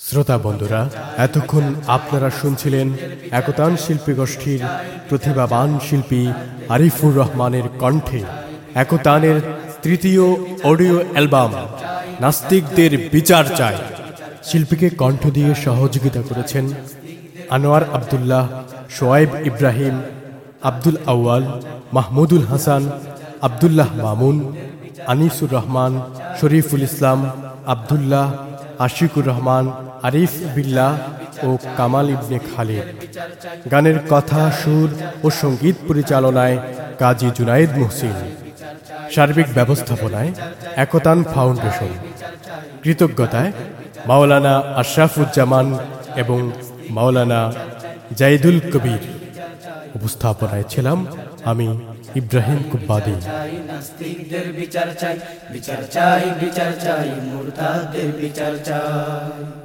শ্রোতা বন্ধুরা, এতক্ষণ আপনারা শুনছিলেন একতান শিল্পী গোষ্ঠীর প্রতিভাবান শিল্পী আরিফুর রহমানের কণ্ঠে একতানের তৃতীয় অডিও অ্যালবাম, নাস্তিকদের বিচার চায় শিল্পীকে কণ্ঠ দিয়ে সহযোগিতা করেছেন আনোয়ার আবদুল্লাহ শোয়েব ইব্রাহিম, আব্দুল আউয়াল, মাহমুদুল হাসান, আবদুল্লাহ মামুন, আনিসুর রহমান, শরীফুল ইসলাম, আবদুল্লাহ আশিকুর রহমান, আরিফ বিল্লাহ ও কামাল ইবনে খালিদ। গানের কথা, সুর ও সংগীত পরিচালনায় কাজী জুনায়েদ মুহসিন। সার্বিক ব্যবস্থাপনায় একতান ফাউন্ডেশন। কৃতজ্ঞতায় মাওলানা আশরাফুজ্জামান এবং মাওলানা জাইদুল কবির। উপস্থাপনায় ছিলাম আমি ইব্রাহিম কুব্বাদি। নাস্তিকদের বিচার চাই বিচার চাই বিচার চাই মুরতাদের বিচার চাই।